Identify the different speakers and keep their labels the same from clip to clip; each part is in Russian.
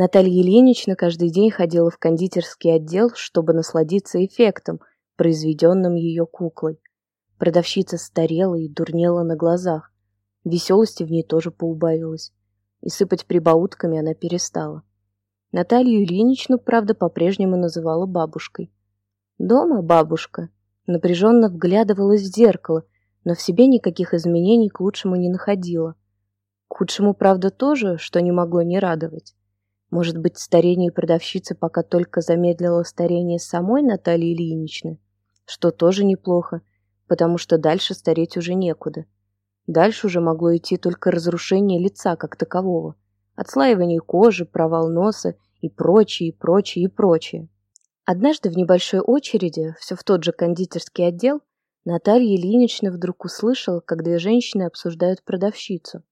Speaker 1: Наталья Ильинична каждый день ходила в кондитерский отдел, чтобы насладиться эффектом, произведенным ее куклой. Продавщица старела и дурнела на глазах. Веселости в ней тоже поубавилось. И сыпать прибаутками она перестала. Наталью Ильиничну, правда, по-прежнему называла бабушкой. Дома бабушка напряженно вглядывалась в зеркало, но в себе никаких изменений к лучшему не находила. К худшему, правда, тоже, что не могло не радовать. Может быть, старение продавщицы пока только замедлило старение самой Натальи Ильиничны, что тоже неплохо, потому что дальше стареть уже некуда. Дальше уже могло идти только разрушение лица как такового, отслаивание кожи, провал носа и прочее, и прочее, и прочее. Однажды в небольшой очереди, все в тот же кондитерский отдел, Наталья Ильинична вдруг услышала, как две женщины обсуждают продавщицу.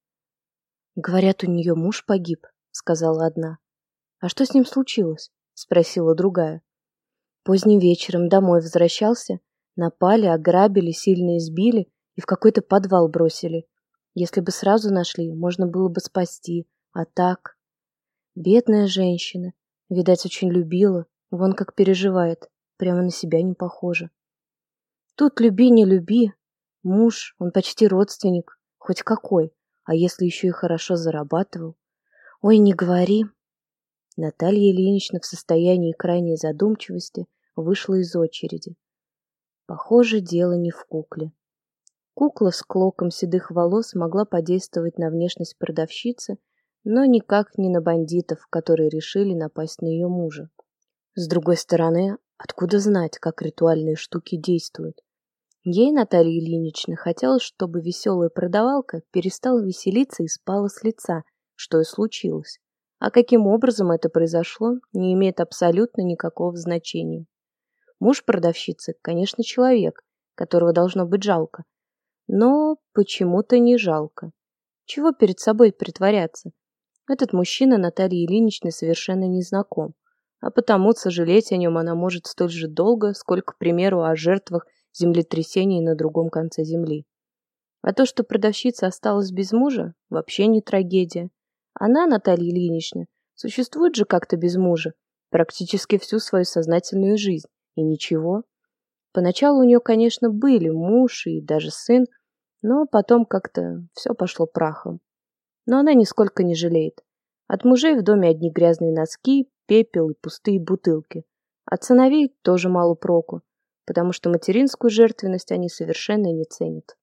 Speaker 1: «Говорят, у нее муж погиб», — сказала одна. «А что с ним случилось?» — спросила другая. Поздним вечером домой возвращался, напали, ограбили, сильно избили и в какой-то подвал бросили. Если бы сразу нашли, можно было бы спасти, а так... Бедная женщина, видать, очень любила, вон как переживает, прямо на себя не похоже. Тут люби, не люби, муж, он почти родственник, хоть какой, а если еще и хорошо зарабатывал. Ой, не говори, Наталья Ильинична в состоянии крайней задумчивости вышла из очереди. Похоже, дело не в кукле. Кукла с клоком седых волос могла подействовать на внешность продавщицы, но никак не на бандитов, которые решили напасть на ее мужа. С другой стороны, откуда знать, как ритуальные штуки действуют? Ей, Наталье Ильиничне, хотелось, чтобы веселая продавалка перестала веселиться и спала с лица, что и случилось. А каким образом это произошло, не имеет абсолютно никакого значения. Муж продавщицы, конечно, человек, которого должно быть жалко. Но почему-то не жалко. Чего перед собой притворяться? Этот мужчина Наталье Ильиничне совершенно не знаком, а потому сожалеть о нем она может столь же долго, сколько, к примеру, о жертвах землетрясений на другом конце земли. А то, что продавщица осталась без мужа, вообще не трагедия. Она, Наталья Ильинична, существует же как-то без мужа, практически всю свою сознательную жизнь. И ничего. Поначалу у нее, конечно, были муж и даже сын, но потом как-то все пошло прахом. Но она нисколько не жалеет. От мужей в доме одни грязные носки, пепел и пустые бутылки. От сыновей тоже мало проку, потому что материнскую жертвенность они совершенно не ценят.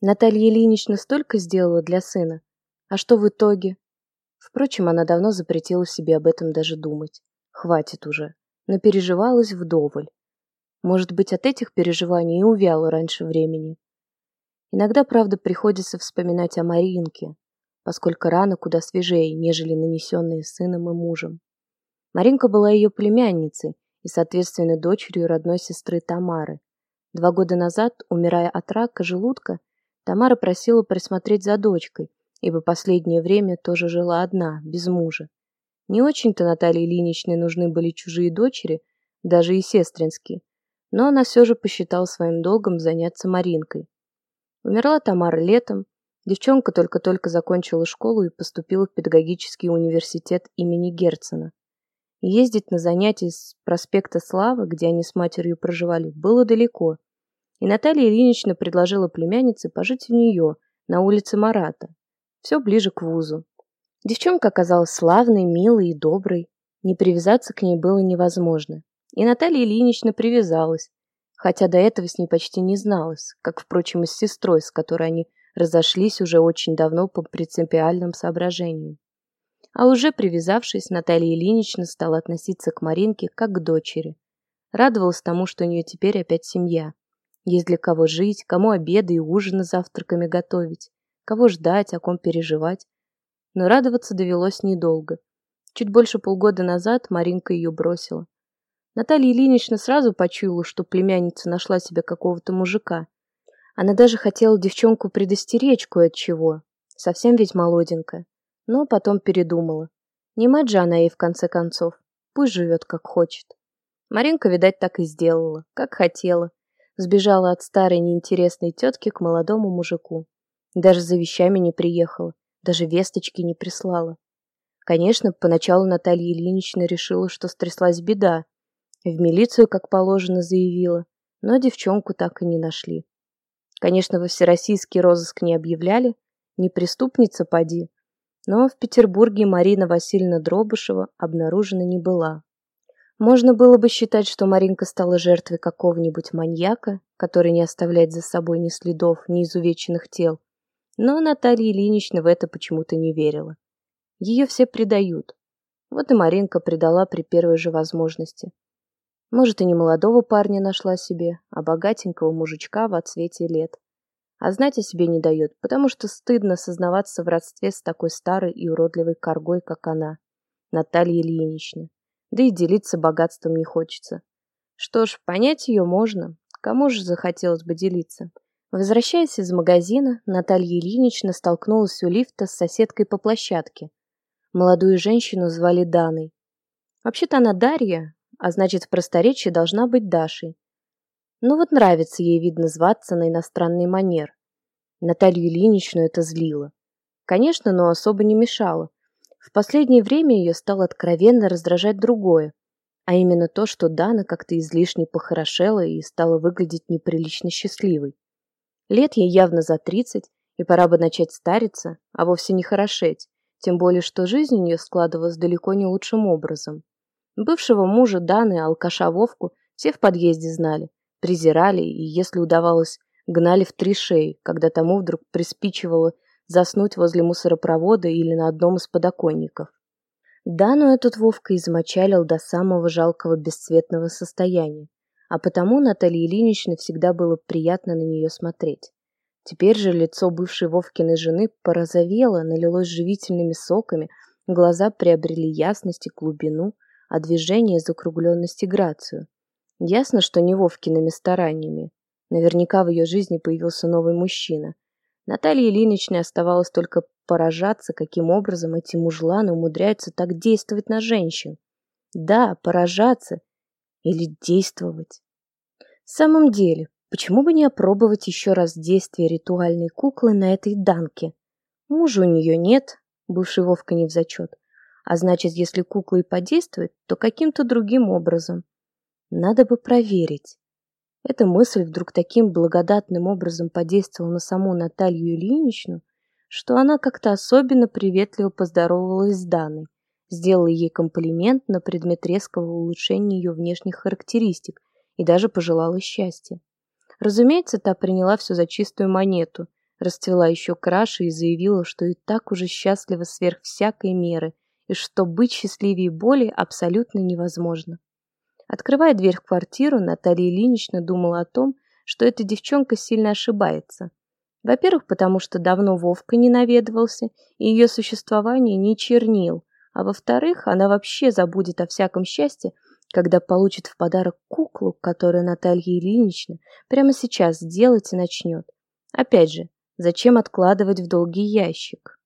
Speaker 1: Наталья Ильинична столько сделала для сына. А что в итоге? Впрочем, она давно запретила себе об этом даже думать. Хватит уже. Напереживалась вдоволь. Может быть, от этих переживаний и увяла раньше времени. Иногда, правда, приходится вспоминать о Маринке, поскольку рана куда свежее, нежели нанесенные сыном и мужем. Маринка была ее племянницей и, соответственно, дочерью родной сестры Тамары. Два года назад, умирая от рака желудка, Тамара просила присмотреть за дочкой, ибо последнее время тоже жила одна, без мужа. Не очень-то Наталье Ильиничне нужны были чужие дочери, даже и сестринские, но она все же посчитала своим долгом заняться Маринкой. Умерла Тамара летом, девчонка только-только закончила школу и поступила в педагогический университет имени Герцена. Ездить на занятия с проспекта Славы, где они с матерью проживали, было далеко, и Наталья Ильинична предложила племяннице пожить у нее, на улице Марата, все ближе к вузу. Девчонка оказалась славной, милой и доброй. Не привязаться к ней было невозможно. И Наталья Ильинична привязалась, хотя до этого с ней почти не зналась, как, впрочем, и с сестрой, с которой они разошлись уже очень давно по принципиальным соображениям. А уже привязавшись, Наталья Ильинична стала относиться к Маринке как к дочери. Радовалась тому, что у нее теперь опять семья. Есть для кого жить, кому обеды и ужины завтраками готовить кого ждать, о ком переживать. Но радоваться довелось недолго. Чуть больше полгода назад Маринка ее бросила. Наталья Ильинична сразу почуяла, что племянница нашла себе какого-то мужика. Она даже хотела девчонку предостеречь кое от чего. Совсем ведь молоденькая. Но потом передумала. Не мать же она ей в конце концов. Пусть живет как хочет. Маринка, видать, так и сделала, как хотела. Сбежала от старой неинтересной тетки к молодому мужику. Даже за вещами не приехала, даже весточки не прислала. Конечно, поначалу Наталья Ильинична решила, что стряслась беда. В милицию, как положено, заявила, но девчонку так и не нашли. Конечно, во всероссийский розыск не объявляли, не преступница поди, но в Петербурге Марина Васильевна Дробышева обнаружена не была. Можно было бы считать, что Маринка стала жертвой какого-нибудь маньяка, который не оставляет за собой ни следов, ни изувеченных тел, но Наталья Ильинична в это почему-то не верила. Ее все предают. Вот и Маринка предала при первой же возможности. Может, и не молодого парня нашла себе, а богатенького мужичка в отсвете лет. А знать о себе не дает, потому что стыдно сознаваться в родстве с такой старой и уродливой коргой, как она, Наталья Ильинична. Да и делиться богатством не хочется. Что ж, понять ее можно. Кому же захотелось бы делиться? Возвращаясь из магазина, Наталья Ильинична столкнулась у лифта с соседкой по площадке, Молодую женщину звали Даной. Вообще-то она Дарья, а значит, в просторечии должна быть Дашей. Но вот нравится ей, видно, зваться на иностранный манер. Наталью Ильиничну это злило. Конечно, но особо не мешало. В последнее время ее стало откровенно раздражать другое, а именно то, что Дана как-то излишне похорошела и стала выглядеть неприлично счастливой. Лет ей явно за тридцать, и пора бы начать стариться, а вовсе не хорошеть. Тем более, что жизнь у нее складывалась далеко не лучшим образом. Бывшего мужа Даны, алкаша Вовку, все в подъезде знали, презирали и, если удавалось, гнали в три шеи, когда тому вдруг приспичивало заснуть возле мусоропровода или на одном из подоконников. Дану этот Вовка измочалил до самого жалкого бесцветного состояния, а потому Наталье Ильиничне всегда было приятно на нее смотреть. Теперь же лицо бывшей Вовкиной жены порозовело, налилось живительными соками, глаза приобрели ясность и глубину, а движение – закругленность и грацию. Ясно, что не Вовкиными стараниями. Наверняка в ее жизни появился новый мужчина. Наталье Ильиничне оставалось только поражаться, каким образом эти мужланы умудряются так действовать на женщин. Да, поражаться или действовать. В самом деле, Почему бы не опробовать еще раз действие ритуальной куклы на этой Данке? Мужа у нее нет, бывший Вовка не в зачет. А значит, если кукла и подействует, то каким-то другим образом. Надо бы проверить. Эта мысль вдруг таким благодатным образом подействовала на саму Наталью Ильиничну, что она как-то особенно приветливо поздоровалась с Даной, сделала ей комплимент на предмет резкого улучшения ее внешних характеристик и даже пожелала счастья. Разумеется, та приняла все за чистую монету, расцвела еще краше и заявила, что и так уже счастлива сверх всякой меры, и что быть счастливее боли абсолютно невозможно. Открывая дверь в квартиру, Наталья Ильинична думала о том, что эта девчонка сильно ошибается. Во-первых, потому что давно Вовка не наведывался, и ее существование не чернил, а во-вторых, она вообще забудет о всяком счастье, когда получит в подарок куклу, которую Наталья Ильинична прямо сейчас сделать и начнет. Опять же, зачем откладывать в долгий ящик?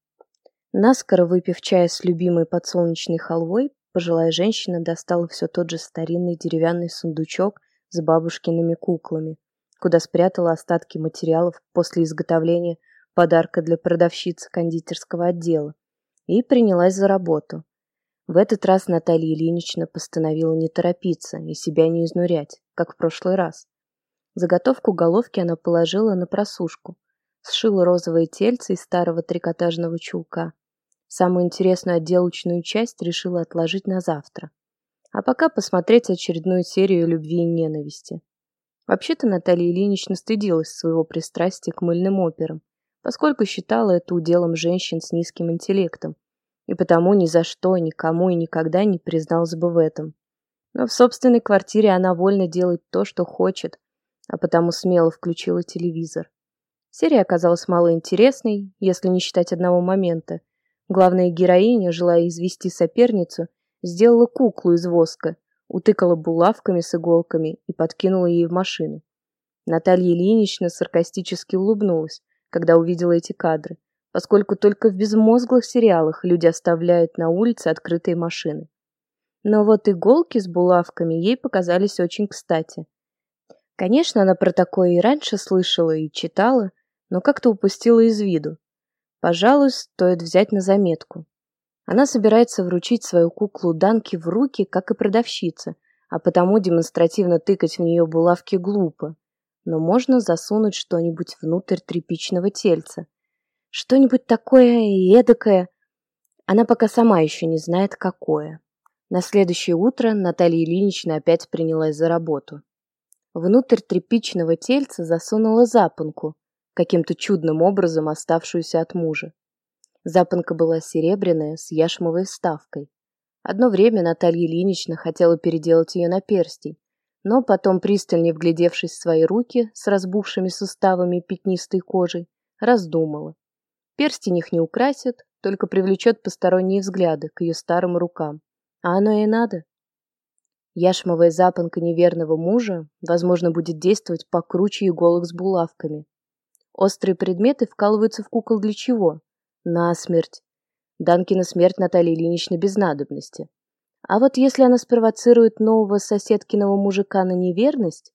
Speaker 1: Наскоро выпив чая с любимой подсолнечной халвой, пожилая женщина достала все тот же старинный деревянный сундучок с бабушкиными куклами, куда спрятала остатки материалов после изготовления подарка для продавщицы кондитерского отдела, и принялась за работу. В этот раз Наталья Ильинична постановила не торопиться и себя не изнурять, как в прошлый раз. Заготовку головки она положила на просушку, сшила розовое тельце из старого трикотажного чулка. Самую интересную отделочную часть решила отложить на завтра. А пока посмотреть очередную серию любви и ненависти. Вообще-то Наталья Ильинична стыдилась своего пристрастия к мыльным операм, поскольку считала это уделом женщин с низким интеллектом, и потому ни за что, никому и никогда не призналась бы в этом. Но в собственной квартире она вольно делает то, что хочет, а потому смело включила телевизор. Серия оказалась малоинтересной, если не считать одного момента. Главная героиня, желая извести соперницу, сделала куклу из воска, утыкала булавками с иголками и подкинула ей в машину. Наталья Ильинична саркастически улыбнулась, когда увидела эти кадры, поскольку только в безмозглых сериалах люди оставляют на улице открытые машины. Но вот иголки с булавками ей показались очень кстати. Конечно, она про такое и раньше слышала и читала, но как-то упустила из виду. Пожалуй, стоит взять на заметку. Она собирается вручить свою куклу Данке в руки, как и продавщица, а потому демонстративно тыкать в нее булавки глупо. Но можно засунуть что-нибудь внутрь тряпичного тельца. Что-нибудь такое эдакое. Она пока сама еще не знает, какое. На следующее утро Наталья Ильинична опять принялась за работу. Внутрь тряпичного тельца засунула запонку, каким-то чудным образом оставшуюся от мужа. Запонка была серебряная, с яшмовой вставкой. Одно время Наталья Ильинична хотела переделать ее на перстень, но потом, пристальнее вглядевшись в свои руки с разбухшими суставами и пятнистой кожей, раздумала. Перстень их не украсит, только привлечет посторонние взгляды к ее старым рукам. А оно и надо. Яшмовая запонка неверного мужа, возможно, будет действовать покруче иголок с булавками. Острые предметы вкалываются в кукол для чего? На смерть. Данкина смерть Натальи Ильиничны без надобности. А вот если она спровоцирует нового соседкиного мужика на неверность,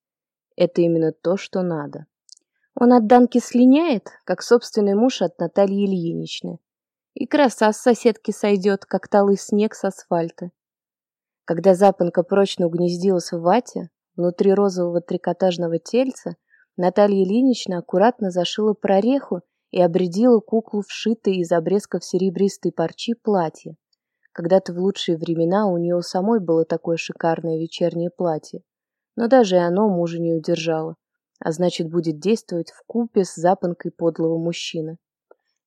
Speaker 1: это именно то, что надо. Он от Данки слиняет, как собственный муж от Натальи Ильиничны. И краса с соседки сойдет, как талый снег с асфальта. Когда запонка прочно угнездилась в вате, внутри розового трикотажного тельца, Наталья Ильинична аккуратно зашила прореху и обредила куклу в шитое из обрезков серебристой парчи платье. Когда-то в лучшие времена у нее самой было такое шикарное вечернее платье, но даже и оно мужа не удержало, а значит будет действовать в купе с запонкой подлого мужчины.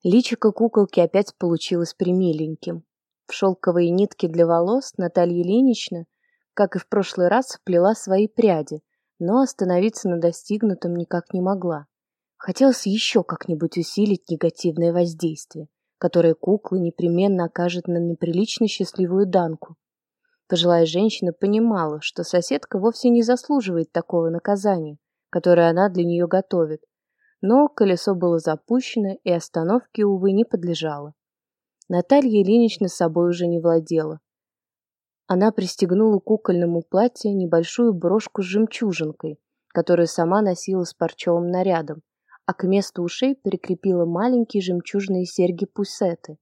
Speaker 1: Личико куколки опять получилось примиленьким. В шелковые нитки для волос Наталья Ильинична, как и в прошлый раз, вплела свои пряди, но остановиться на достигнутом никак не могла. Хотелось еще как-нибудь усилить негативное воздействие, которое куклы непременно окажет на неприлично счастливую Данку. Пожилая женщина понимала, что соседка вовсе не заслуживает такого наказания, которое она для нее готовит, но колесо было запущено и остановке, увы, не подлежало. Наталья Ильинична собой уже не владела. Она пристегнула к кукольному платью небольшую брошку с жемчужинкой, которую сама носила с парчевым нарядом, а к месту ушей прикрепила маленькие жемчужные серьги-пусеты.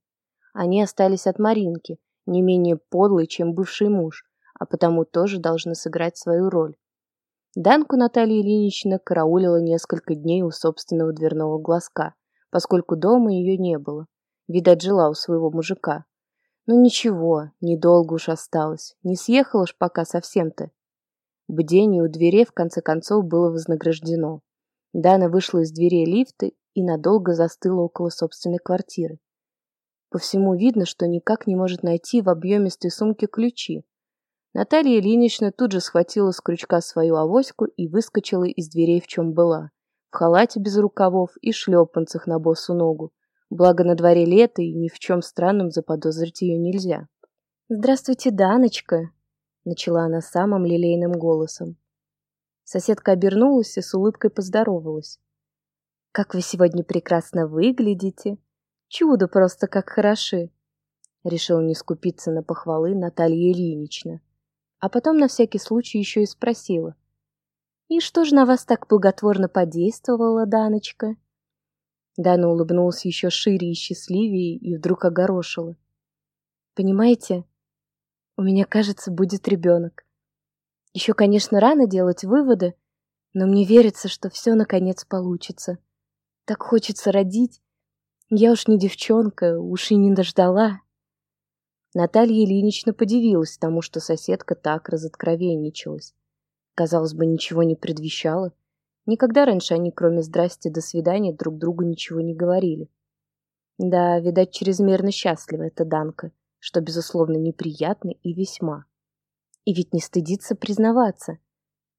Speaker 1: Они остались от Маринки, не менее подлой, чем бывший муж, а потому тоже должны сыграть свою роль. Данку Наталья Ильинична караулила несколько дней у собственного дверного глазка, поскольку дома ее не было. Видать, жила у своего мужика. Ну ничего, недолго уж осталось, не съехала ж пока совсем-то. Бдение у дверей в конце концов было вознаграждено. Дана вышла из дверей лифта и надолго застыла около собственной квартиры. По всему видно, что никак не может найти в объемистой сумке ключи. Наталья Ильинична тут же схватила с крючка свою авоську и выскочила из дверей в чем была. В халате без рукавов и шлепанцах на босу ногу. Благо на дворе лето, и ни в чем странном заподозрить ее нельзя. «Здравствуйте, Даночка!» — начала она самым лилейным голосом. Соседка обернулась и с улыбкой поздоровалась. «Как вы сегодня прекрасно выглядите! Чудо просто как хороши!» Решил не скупиться на похвалы Наталья Ильинична. А потом на всякий случай еще и спросила. «И что же на вас так благотворно подействовало, Даночка?» Дана улыбнулась еще шире и счастливее и вдруг огорошила. «Понимаете, у меня, кажется, будет ребенок. Еще, конечно, рано делать выводы, но мне верится, что все наконец получится. Так хочется родить. Я уж не девчонка, уж и не дождала. Наталья Ильинична подивилась тому, что соседка так разоткровенничалась. Казалось бы, ничего не предвещало. Никогда раньше они, кроме «здрасте», «до свидания», друг другу ничего не говорили. Да, видать, чрезмерно счастлива эта Данка, что, безусловно, неприятно и весьма. И ведь не стыдится признаваться.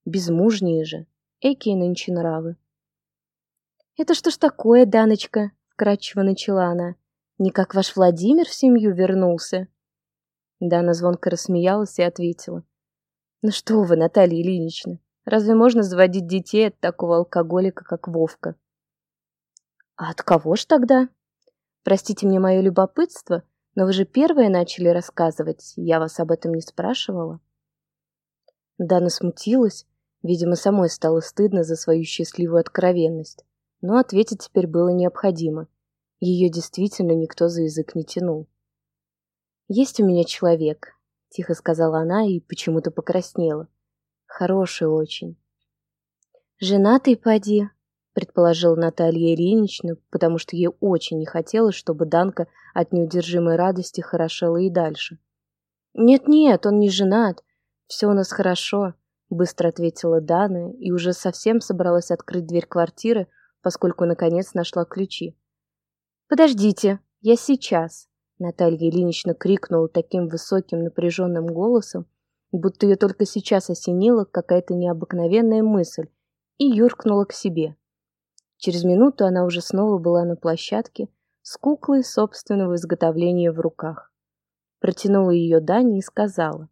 Speaker 1: Безмужние же. Экие нынче нравы. «Это что ж такое, Даночка?» — вкратчиво начала она. «Не как ваш Владимир в семью вернулся?» Дана звонко рассмеялась и ответила. «Ну что вы, Наталья Ильинична, разве можно заводить детей от такого алкоголика, как Вовка?» «А от кого ж тогда?» «Простите мне мое любопытство, но вы же первые начали рассказывать, я вас об этом не спрашивала». Дана смутилась, видимо, самой стало стыдно за свою счастливую откровенность, но ответить теперь было необходимо. Ее действительно никто за язык не тянул. «Есть у меня человек», — тихо сказала она и почему-то покраснела. «Хороший очень». «Женатый, поди», — предположила Наталья Ильинична, потому что ей очень не хотелось, чтобы Данка от неудержимой радости хорошела и дальше. «Нет-нет, он не женат. Все у нас хорошо», — быстро ответила Дана и уже совсем собралась открыть дверь квартиры, поскольку наконец нашла ключи. «Подождите, я сейчас», — Наталья Ильинична крикнула таким высоким напряженным голосом, будто ее только сейчас осенила какая-то необыкновенная мысль, и юркнула к себе. Через минуту она уже снова была на площадке с куклой собственного изготовления в руках. Протянула ее Дане и сказала.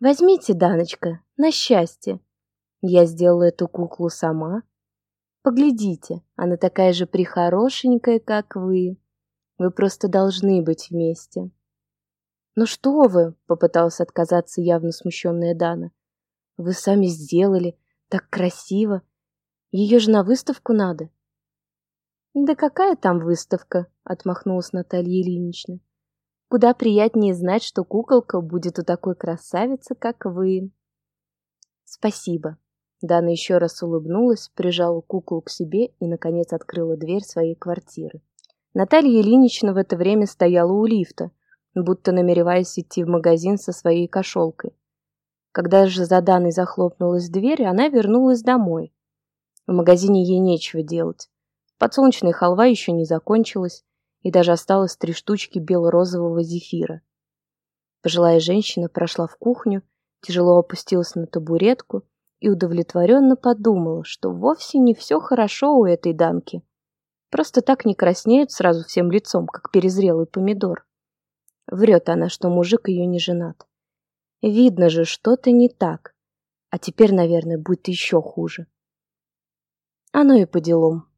Speaker 1: «Возьмите, Даночка, на счастье. Я сделала эту куклу сама. Поглядите, она такая же прихорошенькая, как вы. Вы просто должны быть вместе». «Ну что вы?» — попыталась отказаться явно смущенная Дана. «Вы сами сделали, так красиво. Ее же на выставку надо». «Да какая там выставка?» — отмахнулась Наталья Ильинична. «Куда приятнее знать, что куколка будет у такой красавицы, как вы». «Спасибо». Дана еще раз улыбнулась, прижала куклу к себе и, наконец, открыла дверь своей квартиры. Наталья Ильинична в это время стояла у лифта, будто намереваясь идти в магазин со своей кошелкой. Когда же за Даной захлопнулась дверь, она вернулась домой. В магазине ей нечего делать. Подсолнечная халва еще не закончилась, и даже осталось три штучки бело-розового зефира. Пожилая женщина прошла в кухню, тяжело опустилась на табуретку и удовлетворенно подумала, что вовсе не все хорошо у этой Данки. Просто так не краснеют сразу всем лицом, как перезрелый помидор. Врет она, что мужик ее не женат. Видно же, что-то не так. А теперь, наверное, будет еще хуже. Оно и по делам.